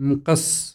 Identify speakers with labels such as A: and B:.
A: مقص.